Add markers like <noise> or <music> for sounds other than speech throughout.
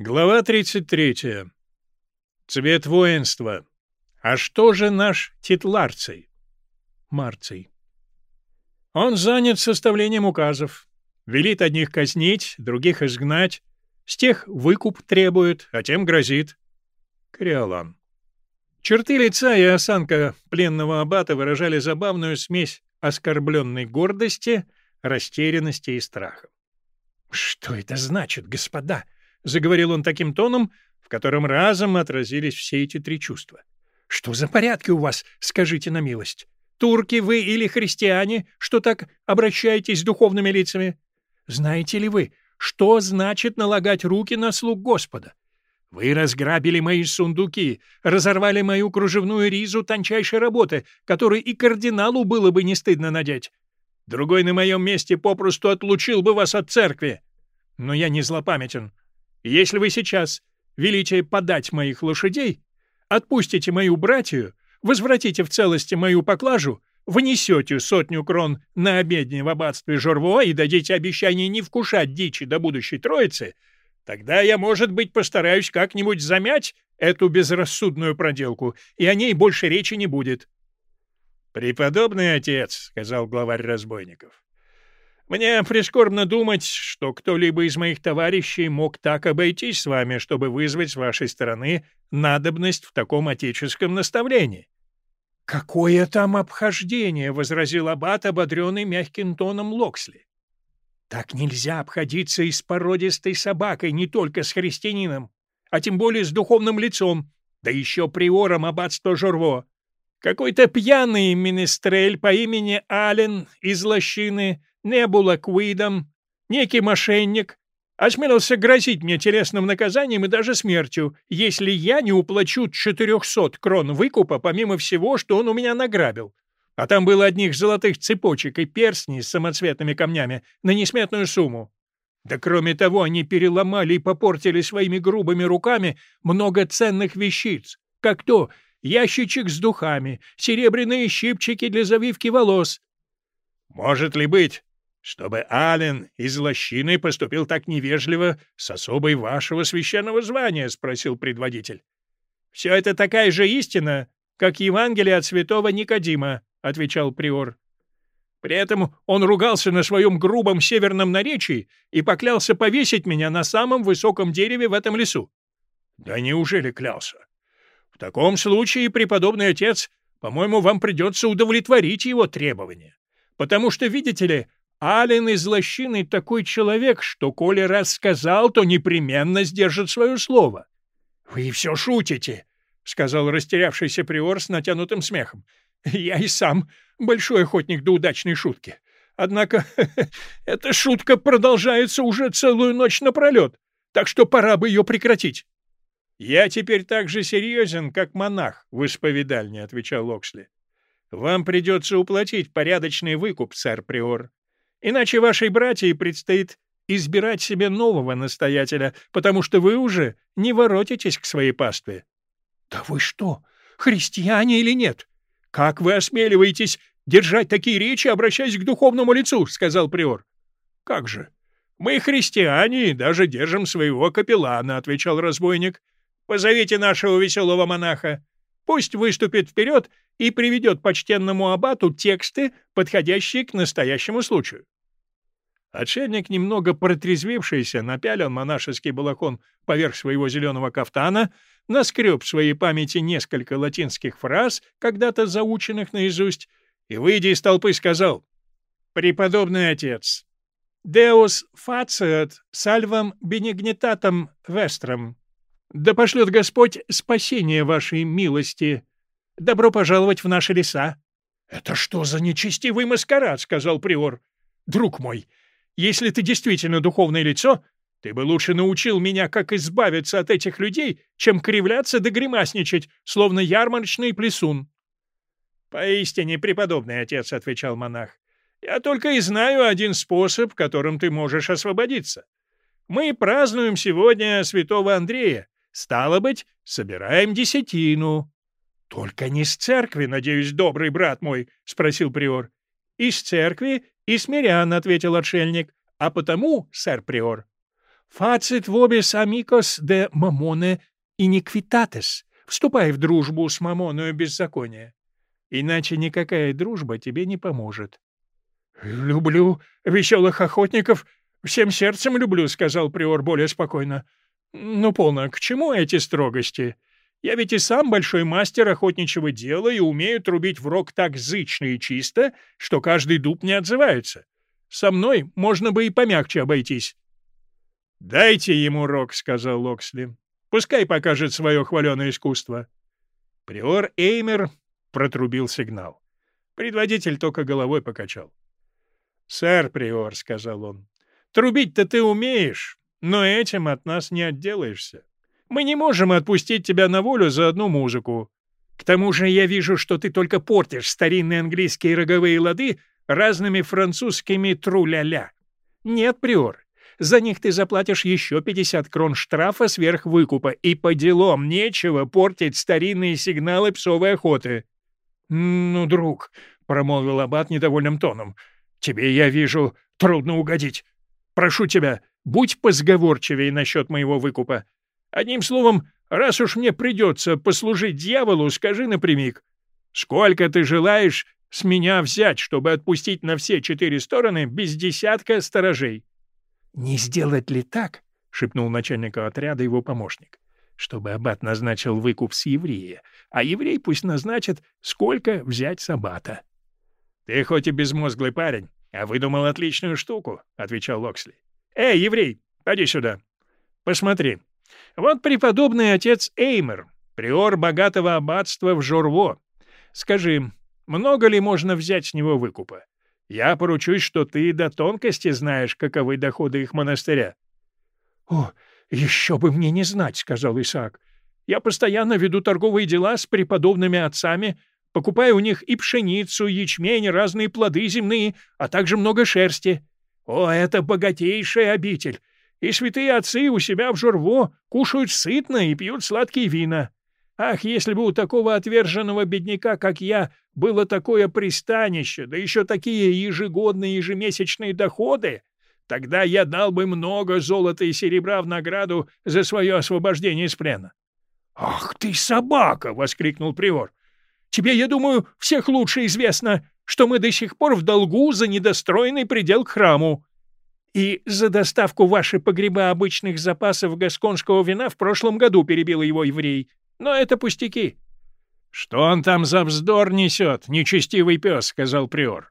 Глава 33. Цвет воинства. А что же наш титларций? Марций. Он занят составлением указов. Велит одних казнить, других изгнать. С тех выкуп требует, а тем грозит. Криолан. Черты лица и осанка пленного аббата выражали забавную смесь оскорбленной гордости, растерянности и страха. «Что это значит, господа?» — заговорил он таким тоном, в котором разом отразились все эти три чувства. «Что за порядки у вас, скажите на милость? Турки вы или христиане, что так обращаетесь с духовными лицами? Знаете ли вы, что значит налагать руки на слуг Господа? Вы разграбили мои сундуки, разорвали мою кружевную ризу тончайшей работы, которой и кардиналу было бы не стыдно надеть. Другой на моем месте попросту отлучил бы вас от церкви. Но я не злопамятен. Если вы сейчас велите подать моих лошадей, отпустите мою братью, возвратите в целости мою поклажу, внесете сотню крон на обедне в аббатстве Жорво и дадите обещание не вкушать дичи до будущей троицы, тогда я, может быть, постараюсь как-нибудь замять эту безрассудную проделку, и о ней больше речи не будет. — Преподобный отец, — сказал главарь разбойников, мне прискорбно думать, что кто-либо из моих товарищей мог так обойтись с вами, чтобы вызвать с вашей стороны надобность в таком отеческом наставлении. — Какое там обхождение! — возразил аббат, ободренный мягким тоном Локсли. — Так нельзя обходиться и с породистой собакой, не только с христианином, а тем более с духовным лицом, да еще приором аббатства Жорво. Какой-то пьяный министрель по имени Ален из лощины — не было Куидом, некий мошенник, осмелился грозить мне телесным наказанием и даже смертью, если я не уплачу 400 крон выкупа, помимо всего, что он у меня награбил. А там было одних золотых цепочек и перстней с самоцветными камнями на несметную сумму. Да кроме того, они переломали и попортили своими грубыми руками много ценных вещиц, как то ящичек с духами, серебряные щипчики для завивки волос. Может ли быть, чтобы Ален из лощины поступил так невежливо с особой вашего священного звания?» — спросил предводитель. «Все это такая же истина, как Евангелие от святого Никодима», — отвечал приор. При этом он ругался на своем грубом северном наречии и поклялся повесить меня на самом высоком дереве в этом лесу. Да неужели клялся? В таком случае, преподобный отец, по-моему, вам придется удовлетворить его требования. Потому что, видите ли, Ален из лощины такой человек, что, коли раз сказал, то непременно сдержит свое слово. — Вы все шутите, — сказал растерявшийся приор с натянутым смехом. — Я и сам большой охотник до удачной шутки. Однако <laughs> эта шутка продолжается уже целую ночь напролет, так что пора бы ее прекратить. — Я теперь так же серьезен, как монах в исповедальне, — отвечал Оксли. — Вам придется уплатить порядочный выкуп, сэр Приор. Иначе вашей братье предстоит избирать себе нового настоятеля, потому что вы уже не воротитесь к своей пастве. — Да вы что, христиане или нет? Как вы осмеливаетесь держать такие речи, обращаясь к духовному лицу? — сказал приор. — Как же? Мы христиане и даже держим своего капеллана, — отвечал разбойник. — Позовите нашего веселого монаха. Пусть выступит вперед и приведет почтенному аббату тексты, подходящие к настоящему случаю. Отшельник, немного протрезвившийся, напялил монашеский балахон поверх своего зеленого кафтана, наскреб в своей памяти несколько латинских фраз, когда-то заученных наизусть, и, выйдя из толпы, сказал «Преподобный отец, Deus faciat salvam benignitatem vesтрам. Да пошлет Господь спасение вашей милости. Добро пожаловать в наши леса». «Это что за нечестивый маскарад?» — сказал приор. «Друг мой, — если ты действительно духовное лицо, ты бы лучше научил меня, как избавиться от этих людей, чем кривляться да гримасничать, словно ярмарочный плесун». «Поистине, преподобный отец», — отвечал монах, — «я только и знаю один способ, которым ты можешь освободиться. Мы празднуем сегодня святого Андрея, стало быть, собираем десятину». «Только не с церкви, надеюсь, добрый брат мой?» — спросил приор. «Из церкви и смирян, — ответил отшельник, — а потому, сэр Приор. «Фацит вобис амикос де мамоне иниквитатес» — «Вступай в дружбу с мамоною беззакония». Иначе никакая дружба тебе не поможет. — Люблю веселых охотников, всем сердцем люблю, — сказал Приор более спокойно. — Ну, полно, к чему эти строгости? Я ведь и сам большой мастер охотничьего дела и умею трубить в рог так зычно и чисто, что каждый дуб не отзывается. Со мной можно бы и помягче обойтись. — Дайте ему рог, — сказал Локсли. — Пускай покажет свое хваленое искусство. Приор Эймер протрубил сигнал. Предводитель только головой покачал. — Сэр Приор, — сказал он, — трубить-то ты умеешь, но этим от нас не отделаешься. Мы не можем отпустить тебя на волю за одну музыку. К тому же я вижу, что ты только портишь старинные английские роговые лады разными французскими тру-ля-ля. Нет, Приор, за них ты заплатишь еще 50 крон штрафа сверх выкупа, и по делам нечего портить старинные сигналы псовой охоты. «Ну, друг», — промолвил Аббат недовольным тоном, — «тебе, я вижу, трудно угодить. Прошу тебя, будь позговорчивее насчет моего выкупа. Одним словом, раз уж мне придется послужить дьяволу, скажи напрямик, сколько ты желаешь с меня взять, чтобы отпустить на все четыре стороны без десятка сторожей?» «Не сделать ли так?» — шепнул начальнику отряда его помощник чтобы аббат назначил выкуп с еврея, а еврей пусть назначит, сколько взять с аббата. — Ты хоть и безмозглый парень, а выдумал отличную штуку, — отвечал Локсли. — Эй, еврей, поди сюда. Посмотри. Вот преподобный отец Эймер, приор богатого аббатства в Жорво. Скажи, много ли можно взять с него выкупа? Я поручусь, что ты до тонкости знаешь, каковы доходы их монастыря. — О, «Еще бы мне не знать», — сказал Исаак. «Я постоянно веду торговые дела с преподобными отцами, покупаю у них и пшеницу, ячмень, разные плоды земные, а также много шерсти. О, это богатейшая обитель! И святые отцы у себя в Журво кушают сытно и пьют сладкие вина. Ах, если бы у такого отверженного бедняка, как я, было такое пристанище, да еще такие ежегодные ежемесячные доходы, Тогда я дал бы много золота и серебра в награду за свое освобождение из плена. — Ах ты собака! — воскликнул приор. — Тебе, я думаю, всех лучше известно, что мы до сих пор в долгу за недостроенный предел к храму. И за доставку ваши погреба обычных запасов гасконского вина в прошлом году перебил его еврей. Но это пустяки. — Что он там за вздор несет, нечестивый пес? — сказал приор.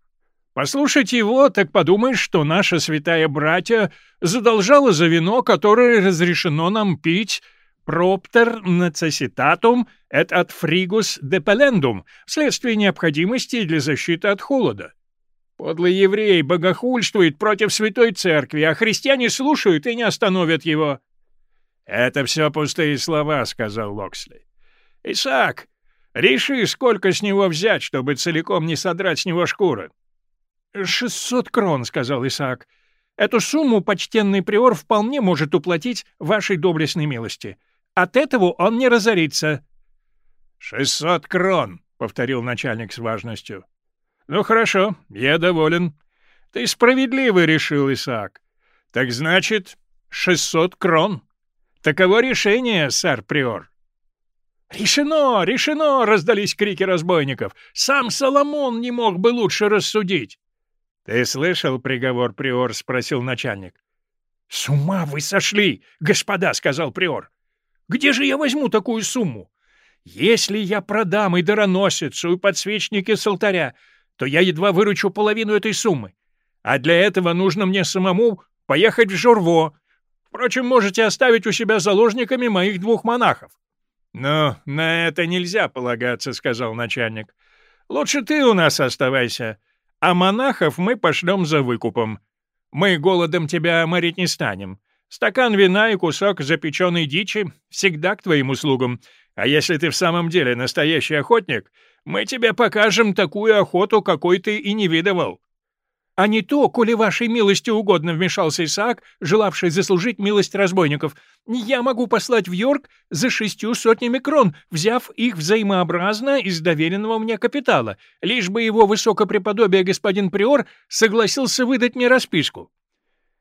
Послушать его, так подумаешь, что наша святая братья задолжала за вино, которое разрешено нам пить проптер necessitatum et ad frigus depelendum вследствие необходимости для защиты от холода. Подлый еврей богохульствует против святой церкви, а христиане слушают и не остановят его. — Это все пустые слова, — сказал Локсли. — Исаак, реши, сколько с него взять, чтобы целиком не содрать с него шкуры. «Шестьсот крон», — сказал Исаак. «Эту сумму почтенный приор вполне может уплатить вашей доблестной милости. От этого он не разорится». «Шестьсот крон», — повторил начальник с важностью. «Ну хорошо, я доволен. Ты справедливо решил, Исаак. Так значит, шестьсот крон. Таково решение, сэр Приор». «Решено! Решено!» — раздались крики разбойников. «Сам Соломон не мог бы лучше рассудить!» «Ты слышал приговор, Приор?» — спросил начальник. «С ума вы сошли, господа!» — сказал Приор. «Где же я возьму такую сумму? Если я продам и дароносицу, и подсвечники с алтаря, то я едва выручу половину этой суммы. А для этого нужно мне самому поехать в Журво. Впрочем, можете оставить у себя заложниками моих двух монахов». «Ну, на это нельзя полагаться», — сказал начальник. «Лучше ты у нас оставайся а монахов мы пошлем за выкупом. Мы голодом тебя морить не станем. Стакан вина и кусок запеченной дичи всегда к твоим услугам. А если ты в самом деле настоящий охотник, мы тебе покажем такую охоту, какой ты и не видывал. А не то, коли вашей милости угодно вмешался Исаак, желавший заслужить милость разбойников. Я могу послать в Йорк за шестью сотнями крон, взяв их взаимообразно из доверенного мне капитала, лишь бы его высокопреподобие господин Приор согласился выдать мне расписку.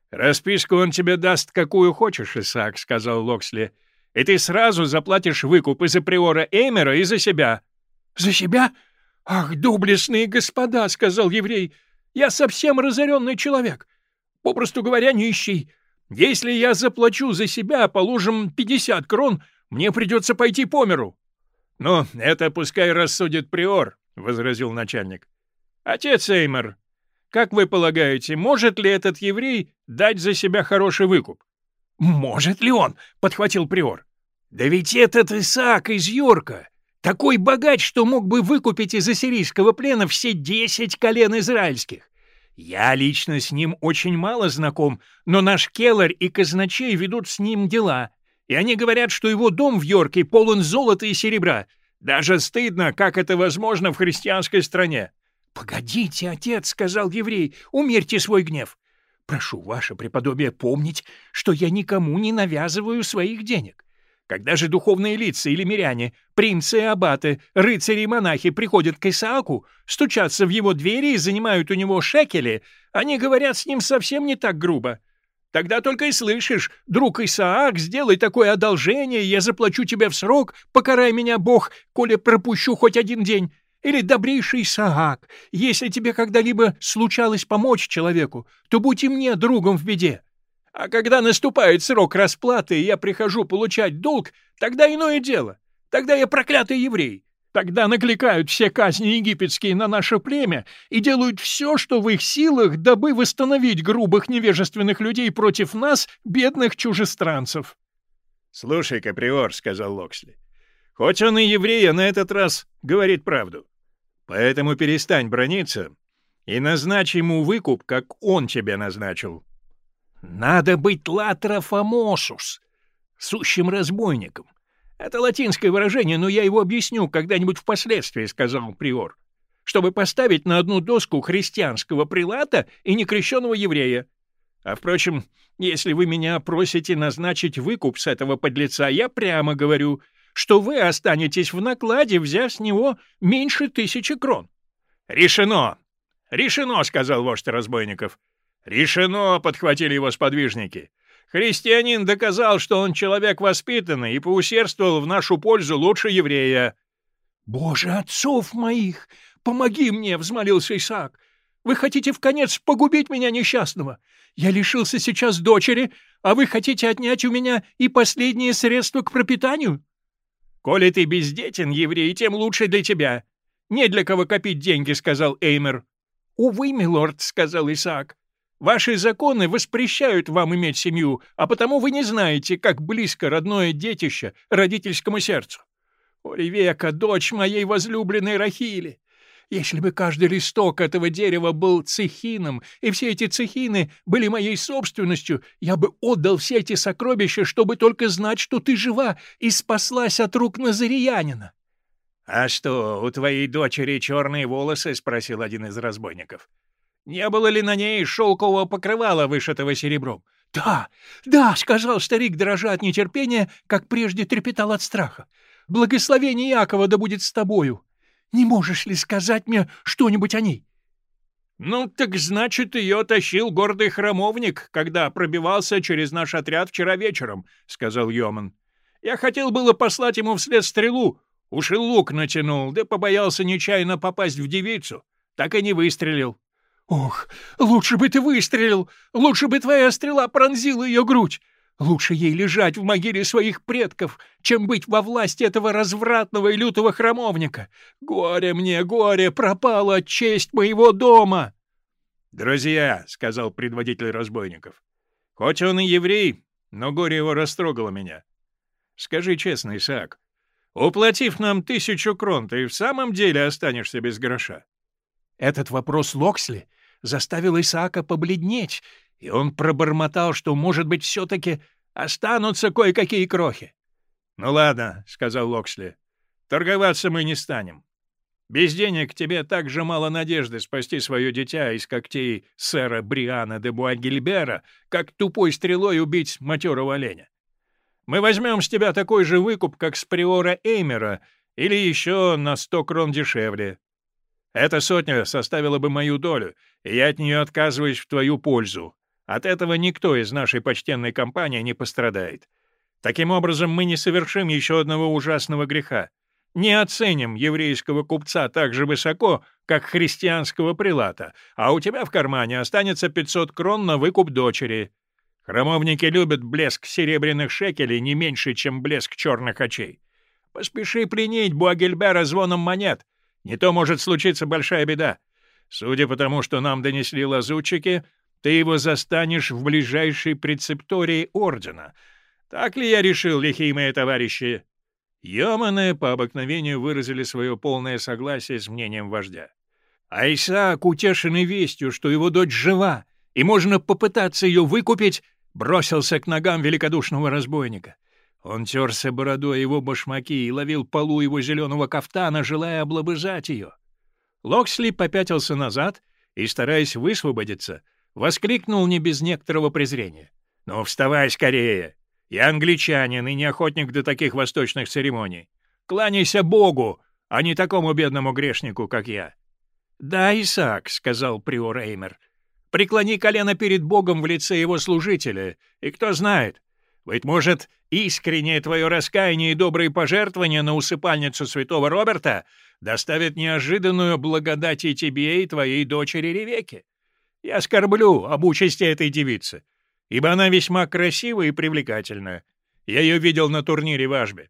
«Расписку он тебе даст, какую хочешь, Исаак», — сказал Локсли. «И ты сразу заплатишь выкуп и за приора Эймера, и за себя». «За себя? Ах, доблестные господа», — сказал еврей. «Я совсем разоренный человек. Попросту говоря, нищий. Если я заплачу за себя, положим, пятьдесят крон, мне придется пойти по миру». «Ну, это пускай рассудит приор», — возразил начальник. «Отец Эймер, как вы полагаете, может ли этот еврей дать за себя хороший выкуп? — Может ли он? — подхватил приор. — Да ведь этот Исаак из Йорка, такой богач, что мог бы выкупить из ассирийского плена все десять колен израильских. Я лично с ним очень мало знаком, но наш Келлер и казначей ведут с ним дела, и они говорят, что его дом в Йорке полон золота и серебра. Даже стыдно, как это возможно в христианской стране. — Погодите, отец, — сказал еврей, — умерьте свой гнев. Прошу ваше преподобие помнить, что я никому не навязываю своих денег. Когда же духовные лица или миряне, принцы и аббаты, рыцари и монахи приходят к Исааку, стучатся в его двери и занимают у него шекели, они говорят с ним совсем не так грубо. Тогда только и слышишь, друг Исаак, сделай такое одолжение, я заплачу тебе в срок, покарай меня Бог, коли пропущу хоть один день. Или добрейший Саак, если тебе когда-либо случалось помочь человеку, то будь и мне другом в беде. А когда наступает срок расплаты, и я прихожу получать долг, тогда иное дело. Тогда я проклятый еврей. Тогда накликают все казни египетские на наше племя и делают все, что в их силах, дабы восстановить грубых невежественных людей против нас, бедных чужестранцев. — Слушай, Каприор, — сказал Локсли, — хоть он и еврей, а на этот раз говорит правду. Поэтому перестань брониться и назначь ему выкуп, как он тебе назначил. — Надо быть латрофамосус, сущим разбойником. Это латинское выражение, но я его объясню когда-нибудь впоследствии, — сказал приор, — чтобы поставить на одну доску христианского прилата и некрещенного еврея. А, впрочем, если вы меня просите назначить выкуп с этого подлеца, я прямо говорю — что вы останетесь в накладе, взяв с него меньше тысячи крон. — Решено! Решено! — сказал вождь разбойников. — Решено! — подхватили его сподвижники. Христианин доказал, что он человек воспитанный и поусердствовал в нашу пользу лучше еврея. — Боже, отцов моих! Помоги мне! — взмолился Исаак. — Вы хотите в конец погубить меня несчастного? Я лишился сейчас дочери, а вы хотите отнять у меня и последние средства к пропитанию? «Коли ты бездетен, еврей, тем лучше для тебя. Не для кого копить деньги», — сказал Эймер. «Увы, милорд», — сказал Исаак. «Ваши законы воспрещают вам иметь семью, а потому вы не знаете, как близко родное детище родительскому сердцу. О, Ревека, дочь моей возлюбленной Рахили! Если бы каждый листок этого дерева был цехином, и все эти цехины были моей собственностью, я бы отдал все эти сокровища, чтобы только знать, что ты жива и спаслась от рук Назариянина. — А что, у твоей дочери черные волосы? — спросил один из разбойников. — Не было ли на ней шелкового покрывала, вышитого серебром? — Да, да, — сказал старик, дрожа от нетерпения, как прежде трепетал от страха. — Благословение Якова да будет с тобою. Не можешь ли сказать мне что-нибудь о ней? — Ну, так значит, ее тащил гордый храмовник, когда пробивался через наш отряд вчера вечером, — сказал Йоман. — Я хотел было послать ему вслед стрелу, уж и лук натянул, да побоялся нечаянно попасть в девицу. Так и не выстрелил. — Ох, лучше бы ты выстрелил! Лучше бы твоя стрела пронзила ее грудь! Лучше ей лежать в могиле своих предков, чем быть во власти этого развратного и лютого храмовника. Горе мне, горе, пропала честь моего дома!» «Друзья», — сказал предводитель разбойников, — «хоть он и еврей, но горе его растрогало меня. Скажи честно, Исаак, уплатив нам тысячу крон, ты в самом деле останешься без гроша?» Этот вопрос Локсли заставил Исаака побледнеть и он пробормотал, что, может быть, все-таки останутся кое-какие крохи. — Ну ладно, — сказал Локсли, — торговаться мы не станем. Без денег тебе так же мало надежды спасти свое дитя из когтей сэра Бриана де Буагильбера, как тупой стрелой убить матерого оленя. Мы возьмем с тебя такой же выкуп, как с приора Эймера, или еще на сто крон дешевле. Эта сотня составила бы мою долю, и я от нее отказываюсь в твою пользу. От этого никто из нашей почтенной компании не пострадает. Таким образом, мы не совершим еще одного ужасного греха. Не оценим еврейского купца так же высоко, как христианского прилата, а у тебя в кармане останется 500 крон на выкуп дочери. Храмовники любят блеск серебряных шекелей не меньше, чем блеск черных очей. Поспеши пленить Буагельбера звоном монет. Не то может случиться большая беда. Судя по тому, что нам донесли лазутчики, ты его застанешь в ближайшей прецептории ордена. Так ли я решил, лихие мои товарищи?» Йоманы по обыкновению выразили свое полное согласие с мнением вождя. А Исаак, утешенный вестью, что его дочь жива, и можно попытаться ее выкупить, бросился к ногам великодушного разбойника. Он терся бородой его башмаки и ловил полу его зеленого кафтана, желая облобызать ее. Локсли попятился назад и, стараясь высвободиться, воскликнул не без некоторого презрения. «Ну, вставай скорее! Я англичанин и не охотник до таких восточных церемоний. Кланяйся Богу, а не такому бедному грешнику, как я!» «Да, Исаак», — сказал приор Эймер, — «преклони колено перед Богом в лице его служителя, и кто знает, быть может, искреннее твое раскаяние и добрые пожертвования на усыпальницу святого Роберта доставят неожиданную благодать и тебе, и твоей дочери Ревеке. Я скорблю об участи этой девицы, ибо она весьма красива и привлекательна. Я ее видел на турнире в Ажбе.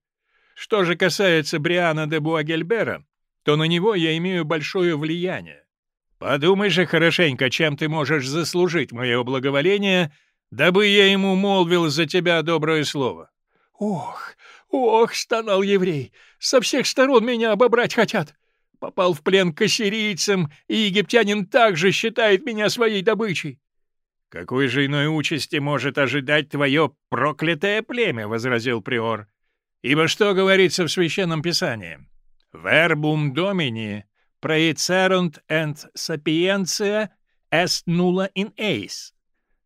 Что же касается Бриана де Буагельбера, то на него я имею большое влияние. Подумай же хорошенько, чем ты можешь заслужить мое благоволение — дабы я ему молвил за тебя доброе слово. — Ох, ох, — стонал еврей, — со всех сторон меня обобрать хотят. Попал в плен к ассирийцам, и египтянин также считает меня своей добычей. — Какой же иной участи может ожидать твое проклятое племя? — возразил приор. — Ибо что говорится в Священном Писании? «Verbum Domini proicerunt and sapientia est nulla in eis»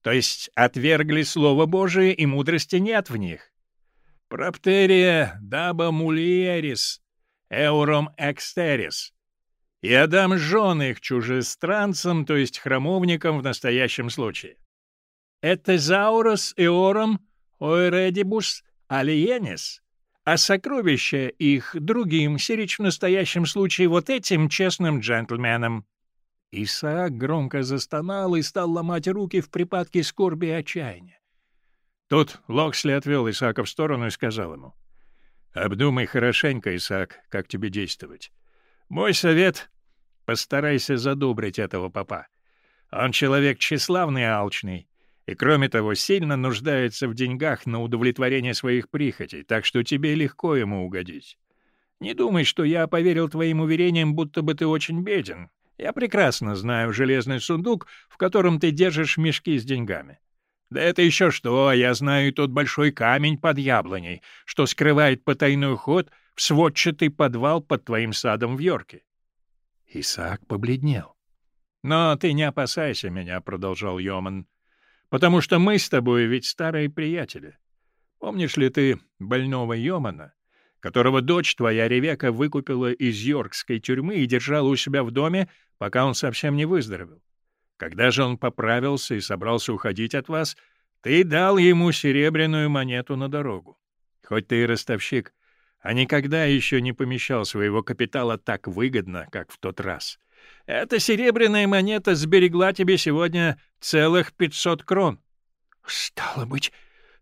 то есть отвергли Слово Божие, и мудрости нет в них. Проптерия даба мулиерис, эуром экстерис. И отдам жен их чужестранцам, то есть храмовникам в настоящем случае. Это заурос эором оэредибус алиенис, а сокровища их другим, сирич в настоящем случае вот этим честным джентльменам. Исаак громко застонал и стал ломать руки в припадке скорби и отчаяния. Тут Локсли отвел Исаака в сторону и сказал ему, «Обдумай хорошенько, Исаак, как тебе действовать. Мой совет — постарайся задобрить этого папа. Он человек тщеславный и алчный, и, кроме того, сильно нуждается в деньгах на удовлетворение своих прихотей, так что тебе легко ему угодить. Не думай, что я поверил твоим уверениям, будто бы ты очень беден, я прекрасно знаю железный сундук, в котором ты держишь мешки с деньгами. Да это еще что, я знаю и тот большой камень под яблоней, что скрывает потайной ход в сводчатый подвал под твоим садом в Йорке. Исаак побледнел. — Но ты не опасайся меня, — продолжал Йоман, — потому что мы с тобой ведь старые приятели. Помнишь ли ты больного Йомана, которого дочь твоя Ревека выкупила из Йоркской тюрьмы и держала у себя в доме, пока он совсем не выздоровел. Когда же он поправился и собрался уходить от вас, ты дал ему серебряную монету на дорогу. Хоть ты и ростовщик, а никогда еще не помещал своего капитала так выгодно, как в тот раз. Эта серебряная монета сберегла тебе сегодня целых пятьсот крон. — Стало быть,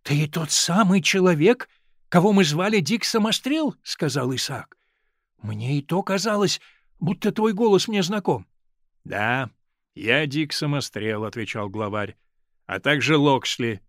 ты и тот самый человек, кого мы звали Дик Самострел? — сказал Исаак. — Мне и то казалось, будто твой голос мне знаком. — Да, я Дик Самострел, — отвечал главарь, — а также Локсли.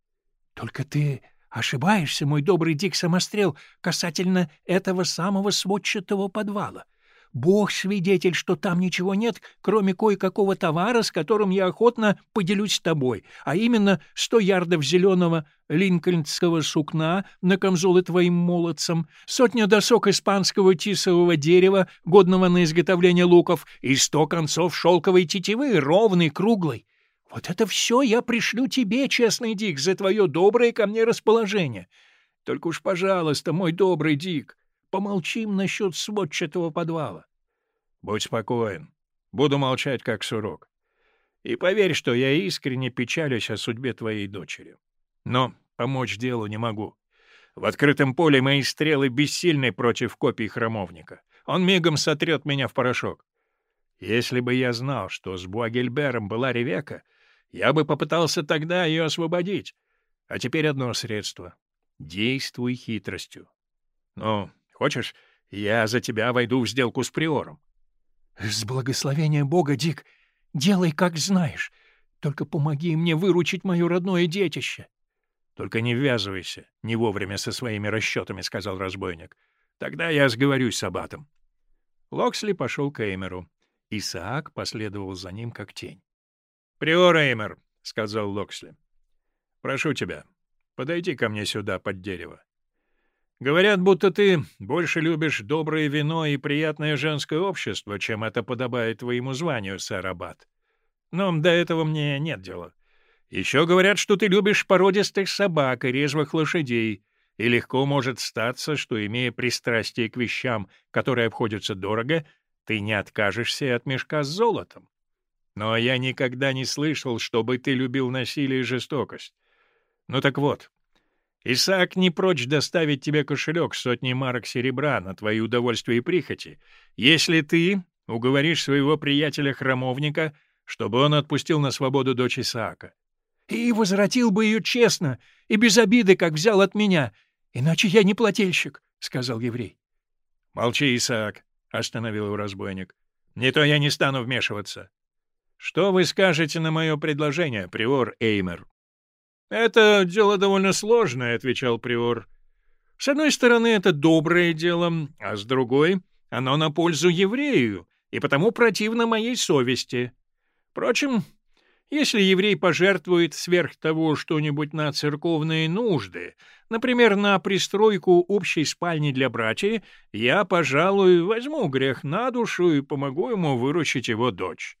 — Только ты ошибаешься, мой добрый Дик Самострел, касательно этого самого сводчатого подвала. — Бог свидетель, что там ничего нет, кроме кое-какого товара, с которым я охотно поделюсь с тобой, а именно сто ярдов зеленого линкольнского сукна на камзолы твоим молодцам, сотня досок испанского тисового дерева, годного на изготовление луков, и сто концов шелковой тетивы, ровной, круглой. Вот это все я пришлю тебе, честный Дик, за твое доброе ко мне расположение. Только уж, пожалуйста, мой добрый Дик, Помолчим насчет сводчатого подвала. — Будь спокоен. Буду молчать, как сурок. И поверь, что я искренне печалюсь о судьбе твоей дочери. Но помочь делу не могу. В открытом поле мои стрелы бессильны против копий храмовника. Он мигом сотрет меня в порошок. Если бы я знал, что с Буагельбером была Ревека, я бы попытался тогда ее освободить. А теперь одно средство — действуй хитростью. Ну, хочешь, я за тебя войду в сделку с приором? — С благословения Бога, Дик, делай, как знаешь. Только помоги мне выручить мое родное детище. — Только не ввязывайся не вовремя со своими расчетами, — сказал разбойник. — Тогда я сговорюсь с аббатом. Локсли пошел к Эймеру. Исаак последовал за ним, как тень. — Приор Эймер, — сказал Локсли, — прошу тебя, подойди ко мне сюда, под дерево. Говорят, будто ты больше любишь доброе вино и приятное женское общество, чем это подобает твоему званию, сэр Аббат. Но до этого мне нет дела. Еще говорят, что ты любишь породистых собак и резвых лошадей, и легко может статься, что, имея пристрастие к вещам, которые обходятся дорого, ты не откажешься от мешка с золотом. Но я никогда не слышал, чтобы ты любил насилие и жестокость. Ну так вот, Исаак не прочь доставить тебе кошелек сотни марок серебра на твои удовольствия и прихоти, если ты уговоришь своего приятеля-храмовника, чтобы он отпустил на свободу дочь Исаака. — И возвратил бы ее честно и без обиды, как взял от меня, иначе я не плательщик, — сказал еврей. — Молчи, Исаак, — остановил его разбойник. — Не то я не стану вмешиваться. — Что вы скажете на мое предложение, приор Эймер? «Это дело довольно сложное», — отвечал Приор. «С одной стороны, это доброе дело, а с другой — оно на пользу еврею и потому противно моей совести. Впрочем, если еврей пожертвует сверх того что-нибудь на церковные нужды, например, на пристройку общей спальни для братьев, я, пожалуй, возьму грех на душу и помогу ему выручить его дочь».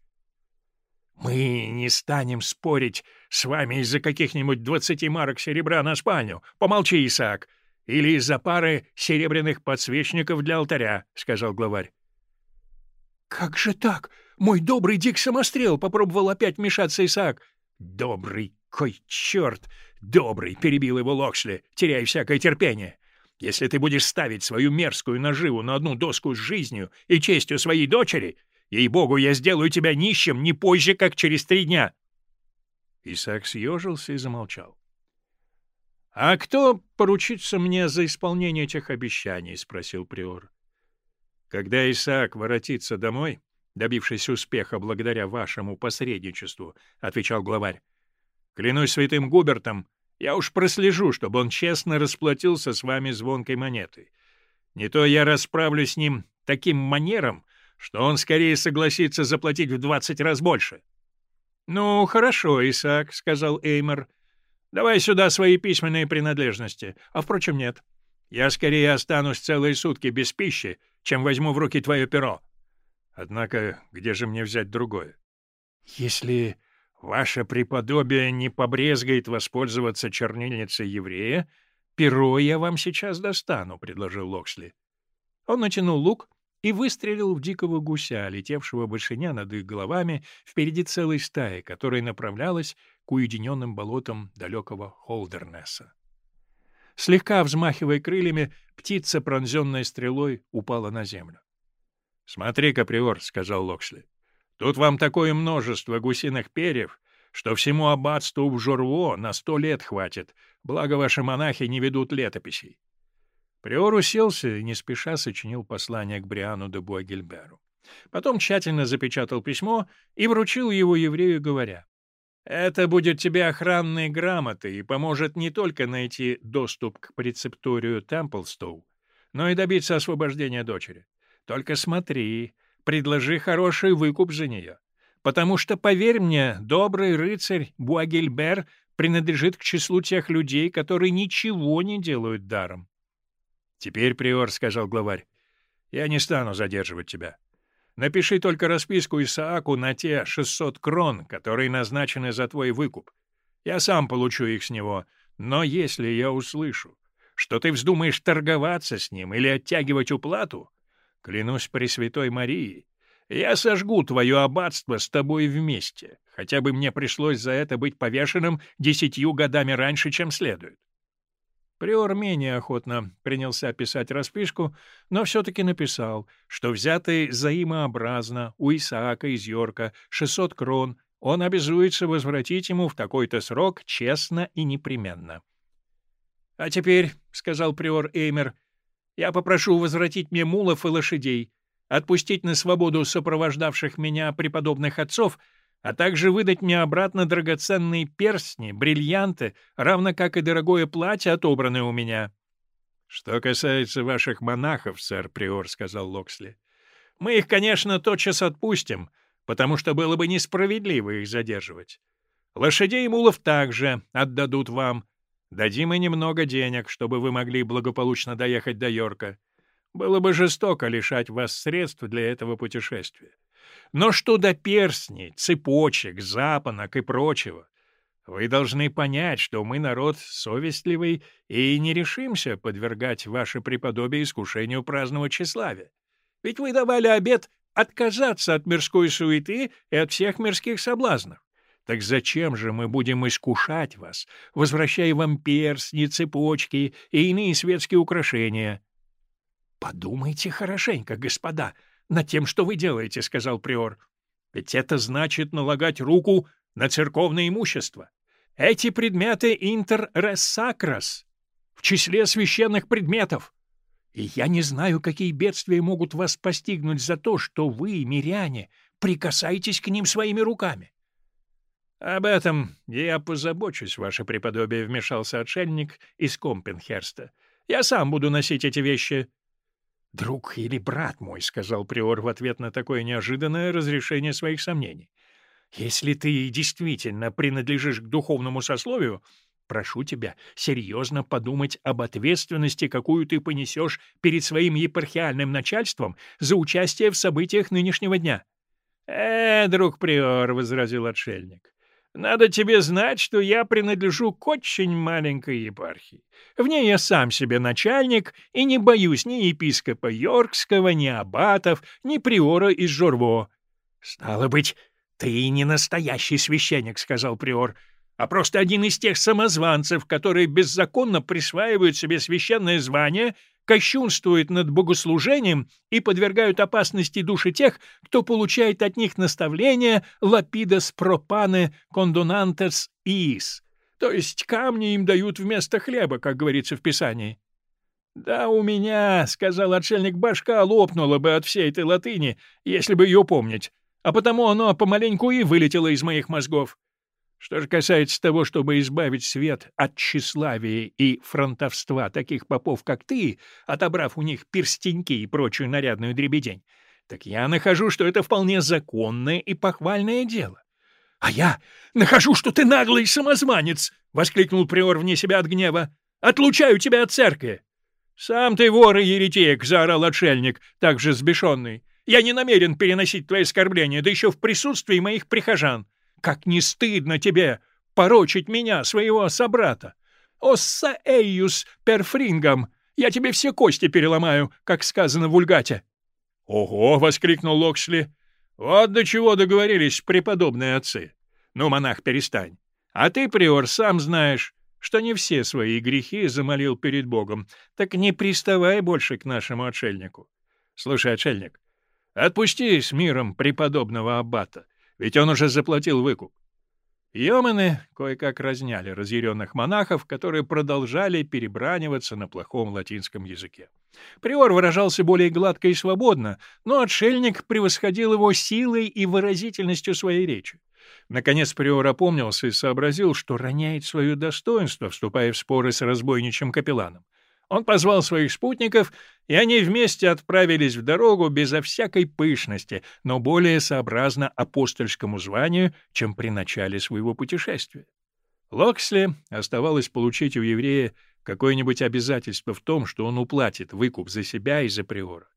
«Мы не станем спорить с вами из-за каких-нибудь двадцати марок серебра на спальню. Помолчи, Исаак. Или из-за пары серебряных подсвечников для алтаря», — сказал главарь. «Как же так? Мой добрый Дик Самострел попробовал опять вмешаться Исаак». «Добрый, кой черт! Добрый!» — перебил его Локсли, теряя всякое терпение. «Если ты будешь ставить свою мерзкую наживу на одну доску с жизнью и честью своей дочери, Ей-богу, я сделаю тебя нищим не позже, как через три дня. Исаак съежился и замолчал. — А кто поручится мне за исполнение этих обещаний? — спросил приор. — Когда Исаак воротится домой, добившись успеха благодаря вашему посредничеству, — отвечал главарь, — клянусь святым Губертом, я уж прослежу, чтобы он честно расплатился с вами звонкой монетой. Не то я расправлюсь с ним таким манером, что он скорее согласится заплатить в двадцать раз больше. — Ну, хорошо, Исаак, — сказал Эймер. — Давай сюда свои письменные принадлежности. А, впрочем, нет. Я скорее останусь целые сутки без пищи, чем возьму в руки твое перо. Однако где же мне взять другое? — Если ваше преподобие не побрезгает воспользоваться чернильницей еврея, перо я вам сейчас достану, — предложил Локсли. Он натянул лук и выстрелил в дикого гуся, летевшего большиня над их головами впереди целой стаи, которая направлялась к уединенным болотам далекого Холдернесса. Слегка взмахивая крыльями, птица, пронзенная стрелой, упала на землю. — Смотри, Каприор, — сказал Локсли, — тут вам такое множество гусиных перьев, что всему аббатству в Жорво на сто лет хватит, благо ваши монахи не ведут летописей. Приор уселся и не спеша сочинил послание к Бриану де Буагильберу. Потом тщательно запечатал письмо и вручил его еврею, говоря, «Это будет тебе охранной грамотой и поможет не только найти доступ к прецепторию Темплстоу, но и добиться освобождения дочери. Только смотри, предложи хороший выкуп за нее. Потому что, поверь мне, добрый рыцарь Буагильбер принадлежит к числу тех людей, которые ничего не делают даром. «Теперь, приор», — сказал главарь, — «я не стану задерживать тебя. Напиши только расписку Исааку на те 600 крон, которые назначены за твой выкуп. Я сам получу их с него, но если я услышу, что ты вздумаешь торговаться с ним или оттягивать уплату, клянусь Пресвятой Марии, Я сожгу твое аббатство с тобой вместе, хотя бы мне пришлось за это быть повешенным десятью годами раньше, чем следует. Приор менее охотно принялся писать расписку, но все-таки написал, что взятый взаимообразно у Исаака из Йорка 600 крон он обязуется возвратить ему в такой-то срок честно и непременно. — А теперь, — сказал приор Эймер, — я попрошу возвратить мне мулов и лошадей, отпустить на свободу сопровождавших меня преподобных отцов, а также выдать мне обратно драгоценные перстни, бриллианты, равно как и дорогое платье, отобранное у меня. — Что касается ваших монахов, сэр Приор, — сказал Локсли, — мы их, конечно, тотчас отпустим, потому что было бы несправедливо их задерживать. Лошадей и мулов также отдадут вам. Дадим и немного денег, чтобы вы могли благополучно доехать до Йорка. Было бы жестоко лишать вас средств для этого путешествия. Но что до перстней, цепочек, запонок и прочего? Вы должны понять, что мы народ совестливый и не решимся подвергать ваше преподобие искушению праздного тщеславия. Ведь вы давали обет отказаться от мирской суеты и от всех мирских соблазнов. Так зачем же мы будем искушать вас, возвращая вам перстни, цепочки и иные светские украшения? — Подумайте хорошенько, господа, над тем, что вы делаете, — сказал приор. — Ведь это значит налагать руку на церковное имущество. Эти предметы интер рес сакрос, в числе священных предметов. И я не знаю, какие бедствия могут вас постигнуть за то, что вы, миряне, прикасаетесь к ним своими руками. — Об этом я позабочусь, ваше преподобие, — вмешался отшельник из Компенхерста. — Я сам буду носить эти вещи. — Друг или брат мой, — сказал приор в ответ на такое неожиданное разрешение своих сомнений. — Если ты действительно принадлежишь к духовному сословию, Прошу тебя серьезно подумать об ответственности, какую ты понесешь перед своим епархиальным начальством за участие в событиях нынешнего дня. — Э, друг приор, — возразил отшельник, — надо тебе знать, что я принадлежу к очень маленькой епархии. В ней я сам себе начальник и не боюсь ни епископа Йоркского, ни аббатов, ни приора из Жорво. — Стало быть, ты не настоящий священник, — сказал приор, — а просто один из тех самозванцев, которые беззаконно присваивают себе священное звание, кощунствуют над богослужением и подвергают опасности души тех, кто получает от них наставления «лапидас пропане кондонантес иис», то есть камни им дают вместо хлеба, как говорится в Писании. «Да у меня, — сказал отшельник, — башка лопнула бы от всей этой латыни, если бы ее помнить, а потому оно помаленьку и вылетело из моих мозгов. Что же касается того, чтобы избавить свет от тщеславия и фронтовства таких попов, как ты, отобрав у них перстеньки и прочую нарядную дребедень, так я нахожу, что это вполне законное и похвальное дело. — А я нахожу, что ты наглый самозванец! — воскликнул приор вне себя от гнева. — Отлучаю тебя от церкви! — Сам ты вор и еретик! — заорал отшельник, также сбешенный. — Я не намерен переносить твои оскорбления, да еще в присутствии моих прихожан. — как не стыдно тебе порочить меня, своего собрата! Осса эйюс перфрингам! Я тебе все кости переломаю, как сказано в Ульгате!» «Ого!» — воскликнул Локсли. «Вот до чего договорились преподобные отцы. Ну, монах, перестань. А ты, приор, сам знаешь, что не все свои грехи замолил перед Богом, так не приставай больше к нашему отшельнику. Слушай, отшельник, отпусти с миром преподобного аббата ведь он уже заплатил выкуп. Йомены кое-как разняли разъяренных монахов, которые продолжали перебраниваться на плохом латинском языке. Приор выражался более гладко и свободно, но отшельник превосходил его силой и выразительностью своей речи. Наконец Приор опомнился и сообразил, что роняет свое достоинство, вступая в споры с разбойничьим капелланом. Он позвал своих спутников, и они вместе отправились в дорогу безо всякой пышности, но более сообразно апостольскому званию, чем при начале своего путешествия. Локсли оставалось получить у еврея какое-нибудь обязательство в том, что он уплатит выкуп за себя и за приора.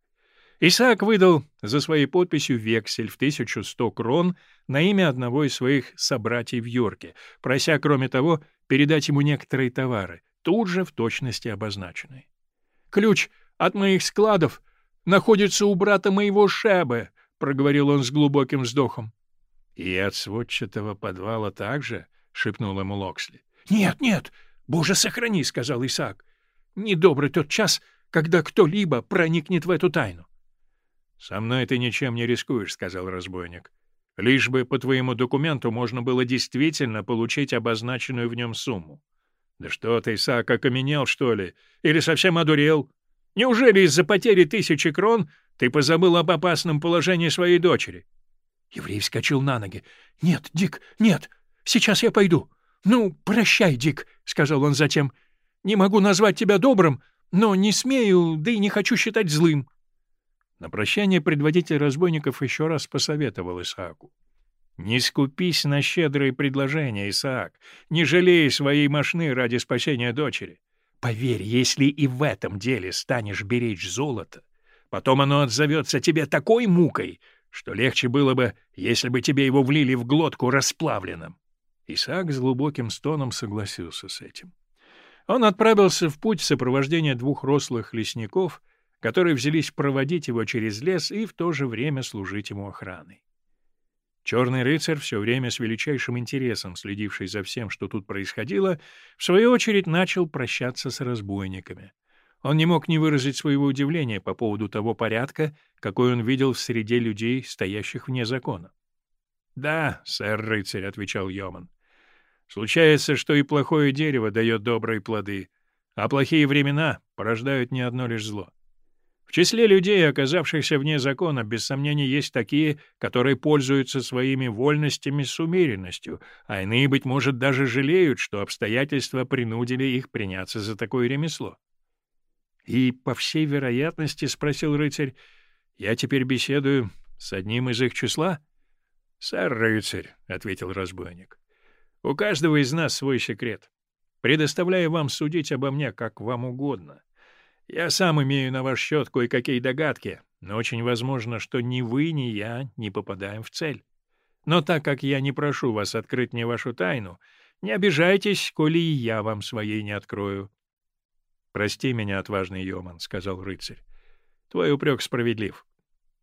Исаак выдал за своей подписью вексель в 1100 крон на имя одного из своих собратьев в Йорке, прося, кроме того, передать ему некоторые товары — тут же в точности обозначенной. «Ключ от моих складов находится у брата моего Шебы, проговорил он с глубоким вздохом. — И от сводчатого подвала также? — шепнул ему Локсли. — Нет, нет, боже сохрани, — сказал Исаак. — Недобрый тот час, когда кто-либо проникнет в эту тайну. — Со мной ты ничем не рискуешь, — сказал разбойник. — Лишь бы по твоему документу можно было действительно получить обозначенную в нем сумму. Да что ты, Исаак, окаменел, что ли? Или совсем одурел? Неужели из-за потери тысячи крон ты позабыл об опасном положении своей дочери? Еврей вскочил на ноги. — Нет, Дик, нет, сейчас я пойду. — Ну, прощай, Дик, — сказал он затем. — Не могу назвать тебя добрым, но не смею, да и не хочу считать злым. На прощание предводитель разбойников еще раз посоветовал Исааку. Не скупись на щедрые предложения, Исаак. Не жалей своей машины ради спасения дочери. Поверь, если и в этом деле станешь беречь золото, потом оно отзовется тебе такой мукой, что легче было бы, если бы тебе его влили в глотку расплавленным. Исаак с глубоким стоном согласился с этим. Он отправился в путь в сопровождении двух рослых лесников, которые взялись проводить его через лес и в то же время служить ему охраной. Черный рыцарь, все время с величайшим интересом следивший за всем, что тут происходило, в свою очередь начал прощаться с разбойниками. Он не мог не выразить своего удивления по поводу того порядка, какой он видел в среде людей, стоящих вне закона. — Да, сэр-рыцарь, — отвечал Йоман. — Случается, что и плохое дерево дает добрые плоды, а плохие времена порождают не одно лишь зло. В числе людей, оказавшихся вне закона, без сомнения, есть такие, которые пользуются своими вольностями с умеренностью, а иные, быть может, даже жалеют, что обстоятельства принудили их приняться за такое ремесло. — И, по всей вероятности, — спросил рыцарь, — я теперь беседую с одним из их числа? — Сэр рыцарь, — ответил разбойник, — у каждого из нас свой секрет. Предоставляю вам судить обо мне, как вам угодно. — я сам имею на ваш счет кое-какие догадки, но очень возможно, что ни вы, ни я не попадаем в цель. Но так как я не прошу вас открыть мне вашу тайну, не обижайтесь, коли и я вам своей не открою. — Прости меня, отважный Йоман, — сказал рыцарь. — Твой упрек справедлив.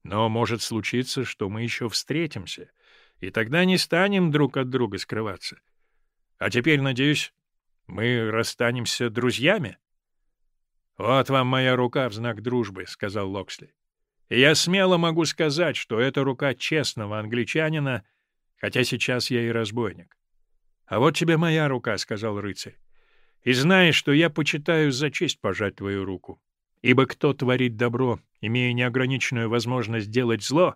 Но может случиться, что мы еще встретимся, и тогда не станем друг от друга скрываться. А теперь, надеюсь, мы расстанемся друзьями? — «Вот вам моя рука в знак дружбы», — сказал Локсли. «И я смело могу сказать, что это рука честного англичанина, хотя сейчас я и разбойник». «А вот тебе моя рука», — сказал рыцарь. «И знаешь, что я почитаю за честь пожать твою руку. Ибо кто творит добро, имея неограниченную возможность делать зло,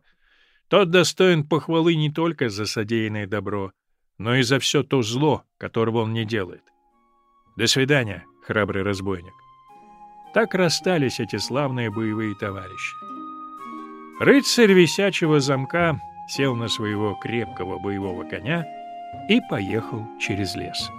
тот достоин похвалы не только за содеянное добро, но и за все то зло, которого он не делает. До свидания, храбрый разбойник. Так расстались эти славные боевые товарищи. Рыцарь висячего замка сел на своего крепкого боевого коня и поехал через лес.